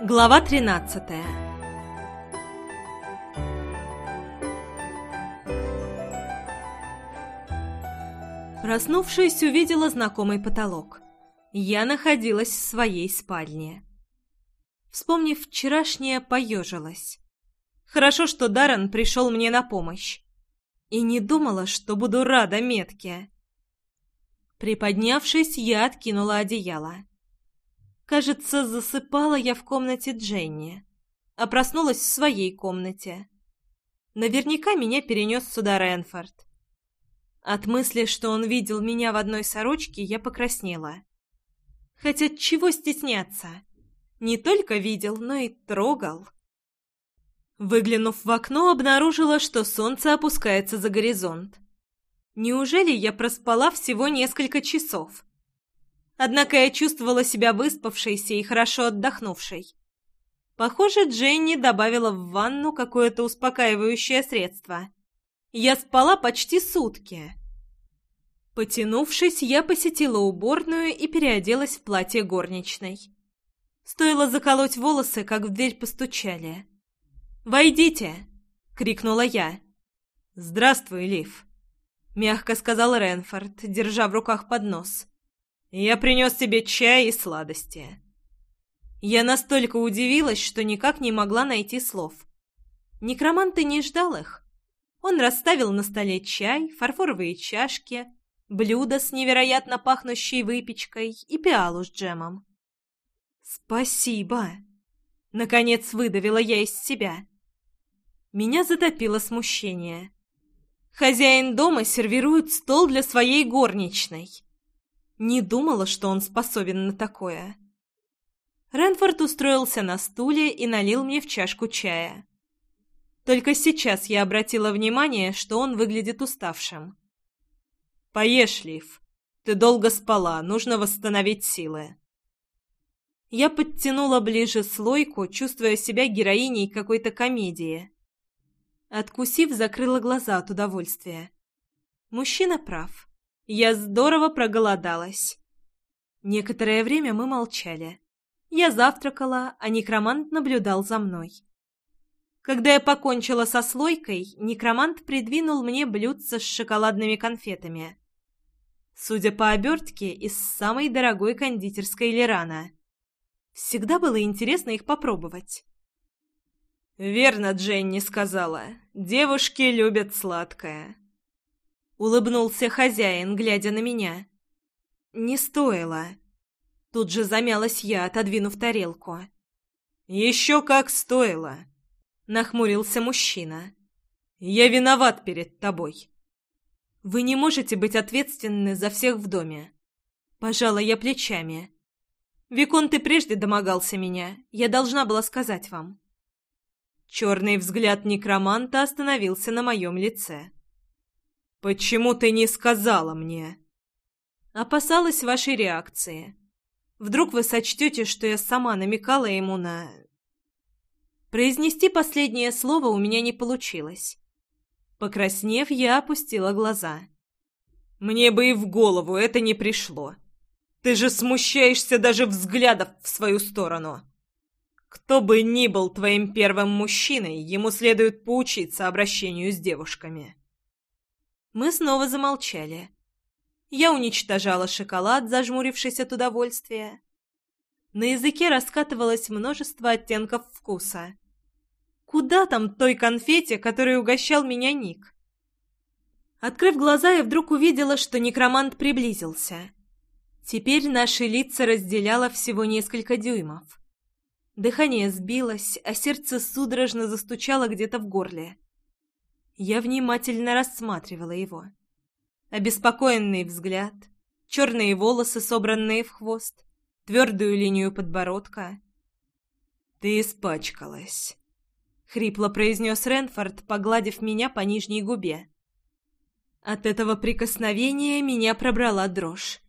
Глава 13 Проснувшись, увидела знакомый потолок. Я находилась в своей спальне. Вспомнив вчерашнее, поежилась. Хорошо, что Даррен пришел мне на помощь. И не думала, что буду рада метке. Приподнявшись, я откинула одеяло кажется, засыпала я в комнате Дженни, а проснулась в своей комнате. Наверняка меня перенес сюда Ренфорд. От мысли, что он видел меня в одной сорочке, я покраснела. Хотя чего стесняться? Не только видел, но и трогал. Выглянув в окно, обнаружила, что солнце опускается за горизонт. Неужели я проспала всего несколько часов? Однако я чувствовала себя выспавшейся и хорошо отдохнувшей. Похоже, Дженни добавила в ванну какое-то успокаивающее средство. Я спала почти сутки. Потянувшись, я посетила уборную и переоделась в платье горничной. Стоило заколоть волосы, как в дверь постучали. «Войдите!» — крикнула я. «Здравствуй, Лив!» — мягко сказал Ренфорд, держа в руках поднос. Я принес тебе чай и сладости. Я настолько удивилась, что никак не могла найти слов. Некромант и не ждал их. Он расставил на столе чай, фарфоровые чашки, блюдо с невероятно пахнущей выпечкой и пиалу с джемом. «Спасибо!» — наконец выдавила я из себя. Меня затопило смущение. Хозяин дома сервирует стол для своей горничной — не думала, что он способен на такое. Ренфорд устроился на стуле и налил мне в чашку чая. Только сейчас я обратила внимание, что он выглядит уставшим. «Поешь, Лив. Ты долго спала, нужно восстановить силы». Я подтянула ближе слойку, чувствуя себя героиней какой-то комедии. Откусив, закрыла глаза от удовольствия. Мужчина прав. Я здорово проголодалась. Некоторое время мы молчали. Я завтракала, а некромант наблюдал за мной. Когда я покончила со слойкой, некромант придвинул мне блюдце с шоколадными конфетами. Судя по обертке, из самой дорогой кондитерской Лерана. Всегда было интересно их попробовать. «Верно, Дженни сказала. Девушки любят сладкое». Улыбнулся хозяин, глядя на меня. «Не стоило». Тут же замялась я, отодвинув тарелку. «Еще как стоило!» — нахмурился мужчина. «Я виноват перед тобой». «Вы не можете быть ответственны за всех в доме». Пожала я плечами. «Викон, ты прежде домогался меня. Я должна была сказать вам». Черный взгляд некроманта остановился на моем лице. Почему ты не сказала мне? А опасалась вашей реакции. Вдруг вы сочтете, что я сама намекала ему на... Произнести последнее слово у меня не получилось. Покраснев, я опустила глаза. Мне бы и в голову это не пришло. Ты же смущаешься даже взглядов в свою сторону. Кто бы ни был твоим первым мужчиной, ему следует поучиться обращению с девушками. Мы снова замолчали. Я уничтожала шоколад, зажмурившись от удовольствия. На языке раскатывалось множество оттенков вкуса. Куда там той конфете, которой угощал меня Ник? Открыв глаза, я вдруг увидела, что некромант приблизился. Теперь наши лица разделяло всего несколько дюймов. Дыхание сбилось, а сердце судорожно застучало где-то в горле. Я внимательно рассматривала его. Обеспокоенный взгляд, черные волосы, собранные в хвост, твердую линию подбородка. «Ты испачкалась», — хрипло произнес Ренфорд, погладив меня по нижней губе. От этого прикосновения меня пробрала дрожь.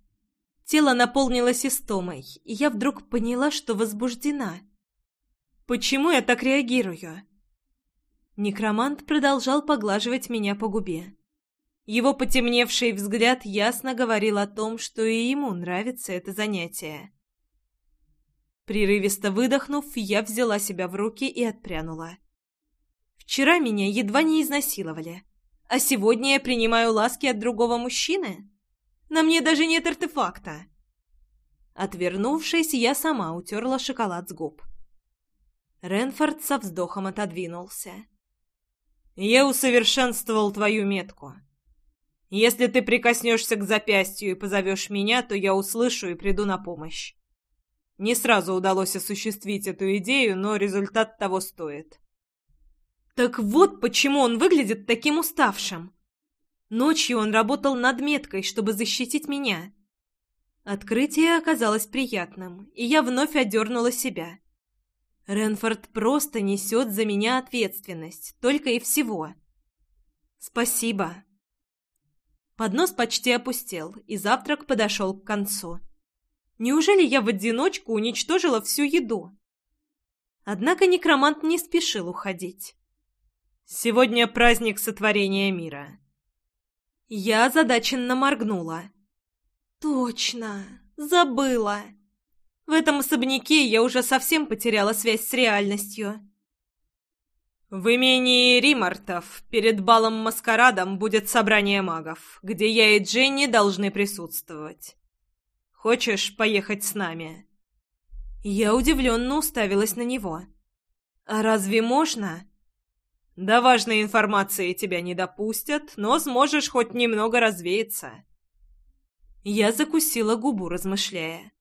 Тело наполнилось истомой, и я вдруг поняла, что возбуждена. Почему я так реагирую? Некромант продолжал поглаживать меня по губе. Его потемневший взгляд ясно говорил о том, что и ему нравится это занятие. Прерывисто выдохнув, я взяла себя в руки и отпрянула. «Вчера меня едва не изнасиловали, а сегодня я принимаю ласки от другого мужчины? На мне даже нет артефакта!» Отвернувшись, я сама утерла шоколад с губ. Ренфорд со вздохом отодвинулся. Я усовершенствовал твою метку. Если ты прикоснешься к запястью и позовешь меня, то я услышу и приду на помощь. Не сразу удалось осуществить эту идею, но результат того стоит. Так вот почему он выглядит таким уставшим. Ночью он работал над меткой, чтобы защитить меня. Открытие оказалось приятным, и я вновь одернула себя. Ренфорд просто несет за меня ответственность, только и всего. Спасибо. Поднос почти опустел, и завтрак подошел к концу. Неужели я в одиночку уничтожила всю еду? Однако некромант не спешил уходить. «Сегодня праздник сотворения мира». Я озадаченно моргнула. «Точно! Забыла!» В этом особняке я уже совсем потеряла связь с реальностью. В имении Римартов перед балом-маскарадом будет собрание магов, где я и Дженни должны присутствовать. Хочешь поехать с нами?» Я удивленно уставилась на него. «А разве можно?» «До важной информации тебя не допустят, но сможешь хоть немного развеяться». Я закусила губу, размышляя.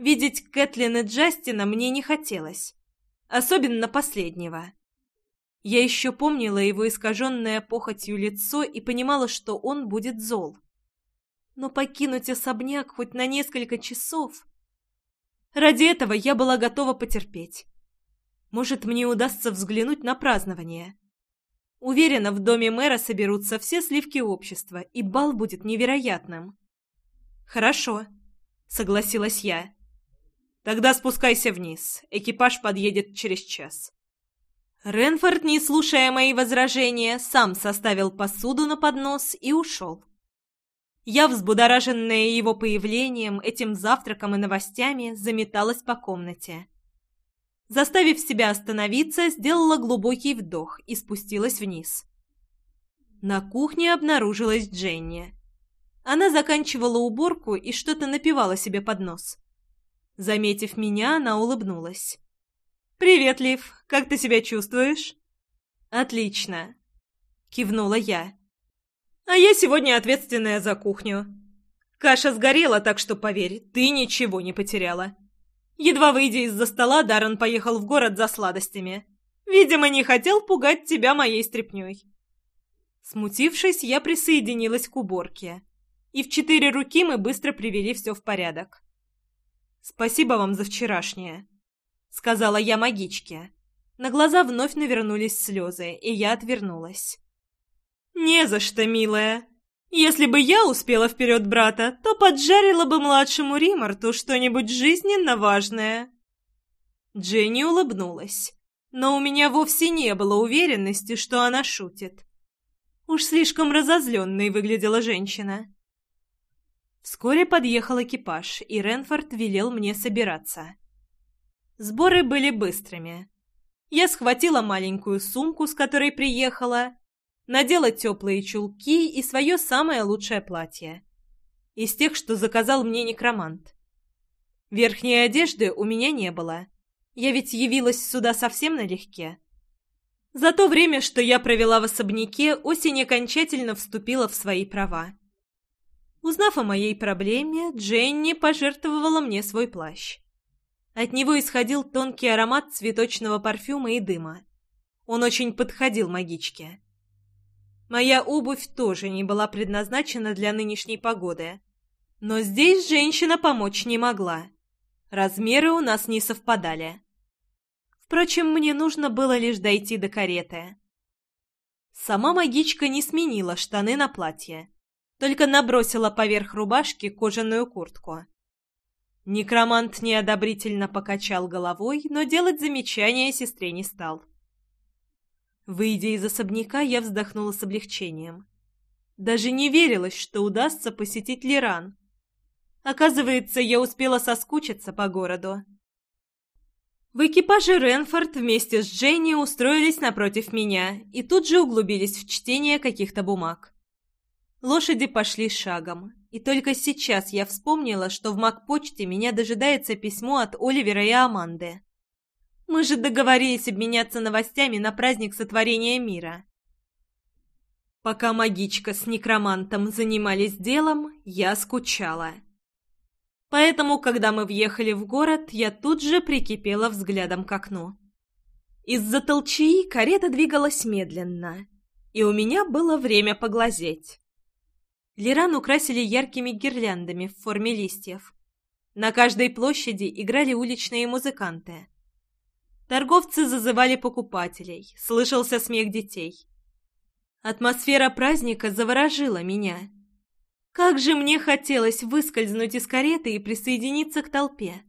Видеть Кэтлин и Джастина мне не хотелось. Особенно последнего. Я еще помнила его искаженное похотью лицо и понимала, что он будет зол. Но покинуть особняк хоть на несколько часов... Ради этого я была готова потерпеть. Может, мне удастся взглянуть на празднование. Уверена, в доме мэра соберутся все сливки общества, и бал будет невероятным. «Хорошо», — согласилась я. Тогда спускайся вниз. Экипаж подъедет через час. Ренфорд, не слушая мои возражения, сам составил посуду на поднос и ушел. Я, взбудораженная его появлением, этим завтраком и новостями, заметалась по комнате. Заставив себя остановиться, сделала глубокий вдох и спустилась вниз. На кухне обнаружилась Дженни. Она заканчивала уборку и что-то напивала себе под нос. Заметив меня, она улыбнулась. «Привет, Лив. Как ты себя чувствуешь?» «Отлично», — кивнула я. «А я сегодня ответственная за кухню. Каша сгорела, так что, поверь, ты ничего не потеряла». Едва выйдя из-за стола, Даррен поехал в город за сладостями. Видимо, не хотел пугать тебя моей стряпнёй. Смутившись, я присоединилась к уборке. И в четыре руки мы быстро привели все в порядок. «Спасибо вам за вчерашнее», — сказала я магичке. На глаза вновь навернулись слезы, и я отвернулась. «Не за что, милая. Если бы я успела вперед брата, то поджарила бы младшему Римарту что-нибудь жизненно важное». Дженни улыбнулась, но у меня вовсе не было уверенности, что она шутит. Уж слишком разозленной выглядела женщина. Вскоре подъехал экипаж, и Ренфорд велел мне собираться. Сборы были быстрыми. Я схватила маленькую сумку, с которой приехала, надела теплые чулки и свое самое лучшее платье. Из тех, что заказал мне некромант. Верхней одежды у меня не было. Я ведь явилась сюда совсем налегке. За то время, что я провела в особняке, осень окончательно вступила в свои права. Узнав о моей проблеме, Дженни пожертвовала мне свой плащ. От него исходил тонкий аромат цветочного парфюма и дыма. Он очень подходил магичке. Моя обувь тоже не была предназначена для нынешней погоды. Но здесь женщина помочь не могла. Размеры у нас не совпадали. Впрочем, мне нужно было лишь дойти до кареты. Сама магичка не сменила штаны на платье только набросила поверх рубашки кожаную куртку. Некромант неодобрительно покачал головой, но делать замечания сестре не стал. Выйдя из особняка, я вздохнула с облегчением. Даже не верилось, что удастся посетить Лиран. Оказывается, я успела соскучиться по городу. В экипаже Ренфорд вместе с Дженни устроились напротив меня и тут же углубились в чтение каких-то бумаг. Лошади пошли шагом, и только сейчас я вспомнила, что в Макпочте меня дожидается письмо от Оливера и Аманды. Мы же договорились обменяться новостями на праздник сотворения мира. Пока магичка с некромантом занимались делом, я скучала. Поэтому, когда мы въехали в город, я тут же прикипела взглядом к окну. Из-за толчаи карета двигалась медленно, и у меня было время поглазеть. Лиран украсили яркими гирляндами в форме листьев. На каждой площади играли уличные музыканты. Торговцы зазывали покупателей, слышался смех детей. Атмосфера праздника заворожила меня. Как же мне хотелось выскользнуть из кареты и присоединиться к толпе.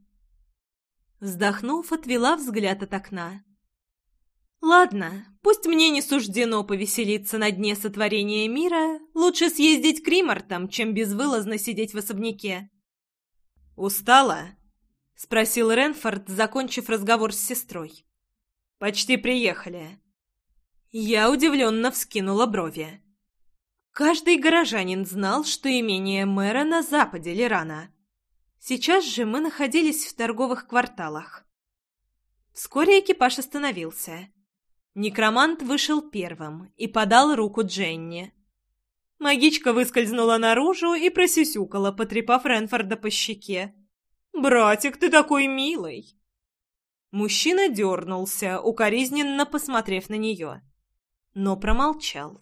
Вздохнув, отвела взгляд от окна. Ладно, пусть мне не суждено повеселиться на дне сотворения мира, лучше съездить к Римартам, чем безвылазно сидеть в особняке. «Устала?» — спросил Ренфорд, закончив разговор с сестрой. «Почти приехали». Я удивленно вскинула брови. Каждый горожанин знал, что имение мэра на западе Лирана. Сейчас же мы находились в торговых кварталах. Вскоре экипаж остановился. Некромант вышел первым и подал руку Дженни. Магичка выскользнула наружу и просюсюкала, потрепав Ренфорда по щеке. «Братик, ты такой милый!» Мужчина дернулся, укоризненно посмотрев на нее, но промолчал.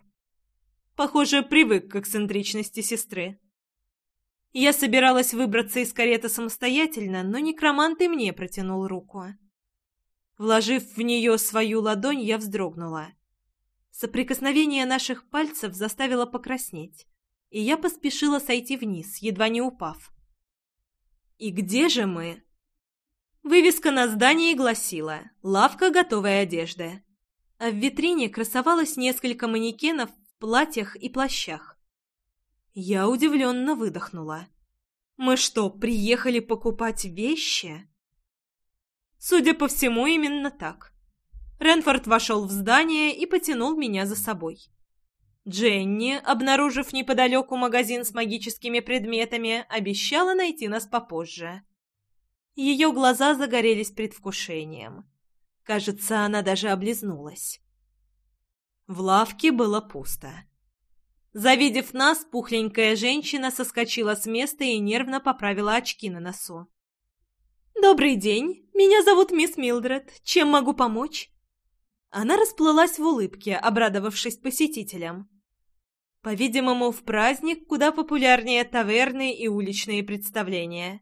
Похоже, привык к эксцентричности сестры. Я собиралась выбраться из кареты самостоятельно, но некромант и мне протянул руку. Вложив в нее свою ладонь, я вздрогнула. Соприкосновение наших пальцев заставило покраснеть, и я поспешила сойти вниз, едва не упав. «И где же мы?» Вывеска на здании гласила «Лавка готовой одежды», а в витрине красовалось несколько манекенов в платьях и плащах. Я удивленно выдохнула. «Мы что, приехали покупать вещи?» Судя по всему, именно так. Ренфорд вошел в здание и потянул меня за собой. Дженни, обнаружив неподалеку магазин с магическими предметами, обещала найти нас попозже. Ее глаза загорелись предвкушением. Кажется, она даже облизнулась. В лавке было пусто. Завидев нас, пухленькая женщина соскочила с места и нервно поправила очки на носу. «Добрый день, меня зовут мисс Милдред. Чем могу помочь?» Она расплылась в улыбке, обрадовавшись посетителям. По-видимому, в праздник куда популярнее таверны и уличные представления.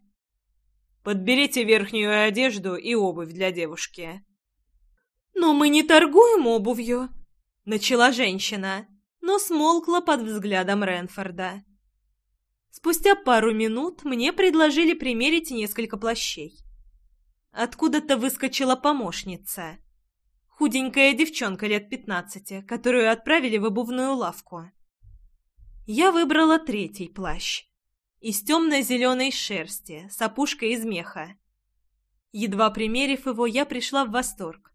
«Подберите верхнюю одежду и обувь для девушки». «Но мы не торгуем обувью», — начала женщина, но смолкла под взглядом Ренфорда. Спустя пару минут мне предложили примерить несколько плащей. Откуда-то выскочила помощница. Худенькая девчонка лет пятнадцати, которую отправили в обувную лавку. Я выбрала третий плащ. Из темно-зеленой шерсти, с опушкой из меха. Едва примерив его, я пришла в восторг.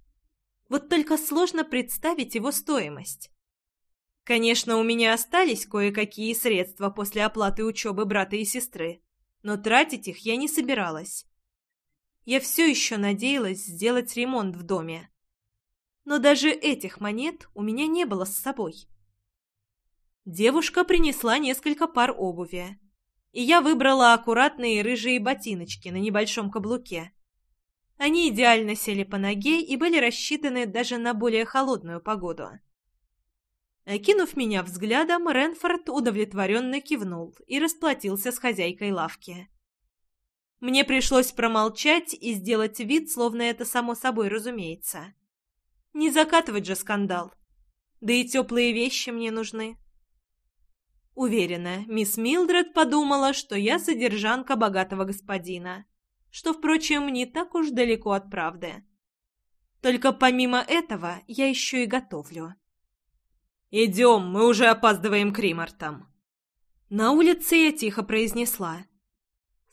Вот только сложно представить его стоимость. Конечно, у меня остались кое-какие средства после оплаты учебы брата и сестры, но тратить их я не собиралась. Я все еще надеялась сделать ремонт в доме. Но даже этих монет у меня не было с собой. Девушка принесла несколько пар обуви, и я выбрала аккуратные рыжие ботиночки на небольшом каблуке. Они идеально сели по ноге и были рассчитаны даже на более холодную погоду. Окинув меня взглядом, Ренфорд удовлетворенно кивнул и расплатился с хозяйкой лавки. Мне пришлось промолчать и сделать вид, словно это само собой разумеется. Не закатывать же скандал. Да и теплые вещи мне нужны. Уверена, мисс Милдред подумала, что я содержанка богатого господина, что, впрочем, не так уж далеко от правды. Только помимо этого я еще и готовлю. «Идем, мы уже опаздываем к Римартам». На улице я тихо произнесла.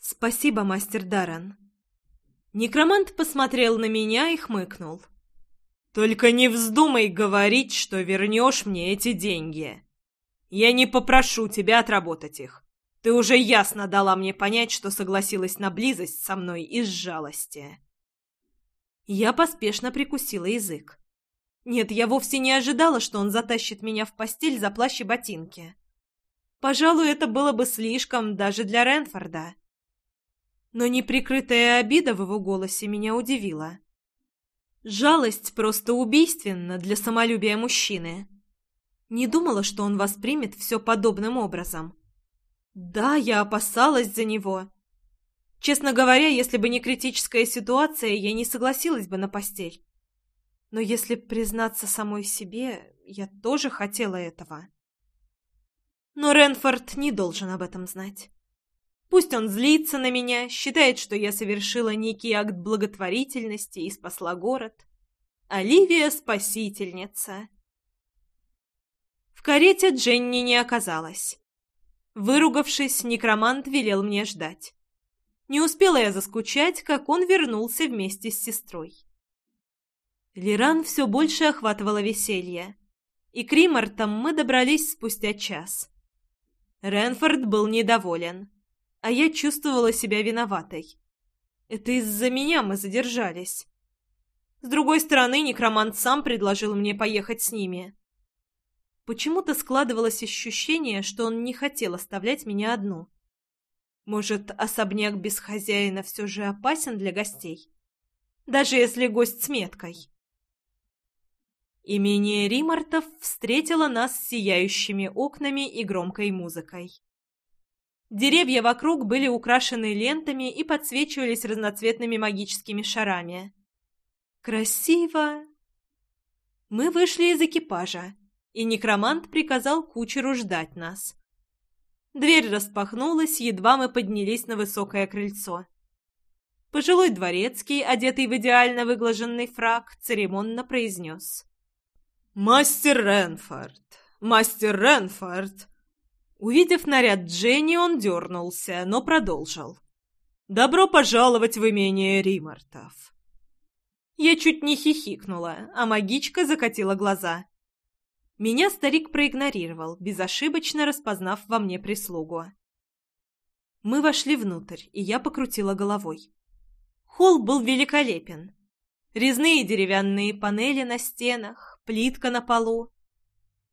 «Спасибо, мастер Даррен». Некромант посмотрел на меня и хмыкнул. «Только не вздумай говорить, что вернешь мне эти деньги. Я не попрошу тебя отработать их. Ты уже ясно дала мне понять, что согласилась на близость со мной из жалости». Я поспешно прикусила язык. Нет, я вовсе не ожидала, что он затащит меня в постель за плащ и ботинки. Пожалуй, это было бы слишком даже для Ренфорда. — но неприкрытая обида в его голосе меня удивила. Жалость просто убийственна для самолюбия мужчины. Не думала, что он воспримет все подобным образом. Да, я опасалась за него. Честно говоря, если бы не критическая ситуация, я не согласилась бы на постель. Но если признаться самой себе, я тоже хотела этого. Но Ренфорд не должен об этом знать. Пусть он злится на меня, считает, что я совершила некий акт благотворительности и спасла город. Оливия — спасительница. В карете Дженни не оказалось. Выругавшись, некромант велел мне ждать. Не успела я заскучать, как он вернулся вместе с сестрой. Лиран все больше охватывало веселье. И к Римартам мы добрались спустя час. Ренфорд был недоволен а я чувствовала себя виноватой. Это из-за меня мы задержались. С другой стороны, некромант сам предложил мне поехать с ними. Почему-то складывалось ощущение, что он не хотел оставлять меня одну. Может, особняк без хозяина все же опасен для гостей? Даже если гость с меткой. Имение Римартов встретило нас с сияющими окнами и громкой музыкой. Деревья вокруг были украшены лентами и подсвечивались разноцветными магическими шарами. «Красиво!» Мы вышли из экипажа, и некромант приказал кучеру ждать нас. Дверь распахнулась, едва мы поднялись на высокое крыльцо. Пожилой дворецкий, одетый в идеально выглаженный фраг, церемонно произнес. «Мастер Ренфорд! Мастер Ренфорд! Увидев наряд Дженни, он дернулся, но продолжил. «Добро пожаловать в имение Римартов!» Я чуть не хихикнула, а магичка закатила глаза. Меня старик проигнорировал, безошибочно распознав во мне прислугу. Мы вошли внутрь, и я покрутила головой. Холл был великолепен. Резные деревянные панели на стенах, плитка на полу,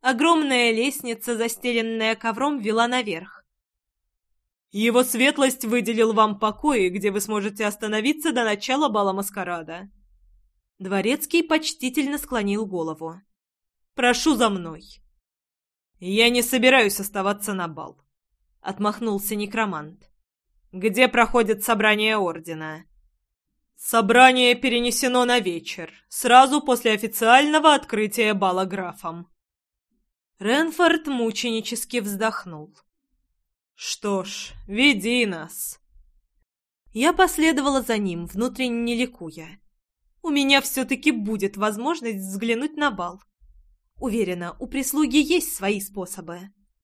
Огромная лестница, застеленная ковром, вела наверх. «Его светлость выделил вам покои, где вы сможете остановиться до начала бала маскарада». Дворецкий почтительно склонил голову. «Прошу за мной». «Я не собираюсь оставаться на бал», — отмахнулся некромант. «Где проходит собрание ордена?» «Собрание перенесено на вечер, сразу после официального открытия бала графом», Ренфорд мученически вздохнул. «Что ж, веди нас!» Я последовала за ним, внутренне ликуя. «У меня все-таки будет возможность взглянуть на бал. Уверена, у прислуги есть свои способы.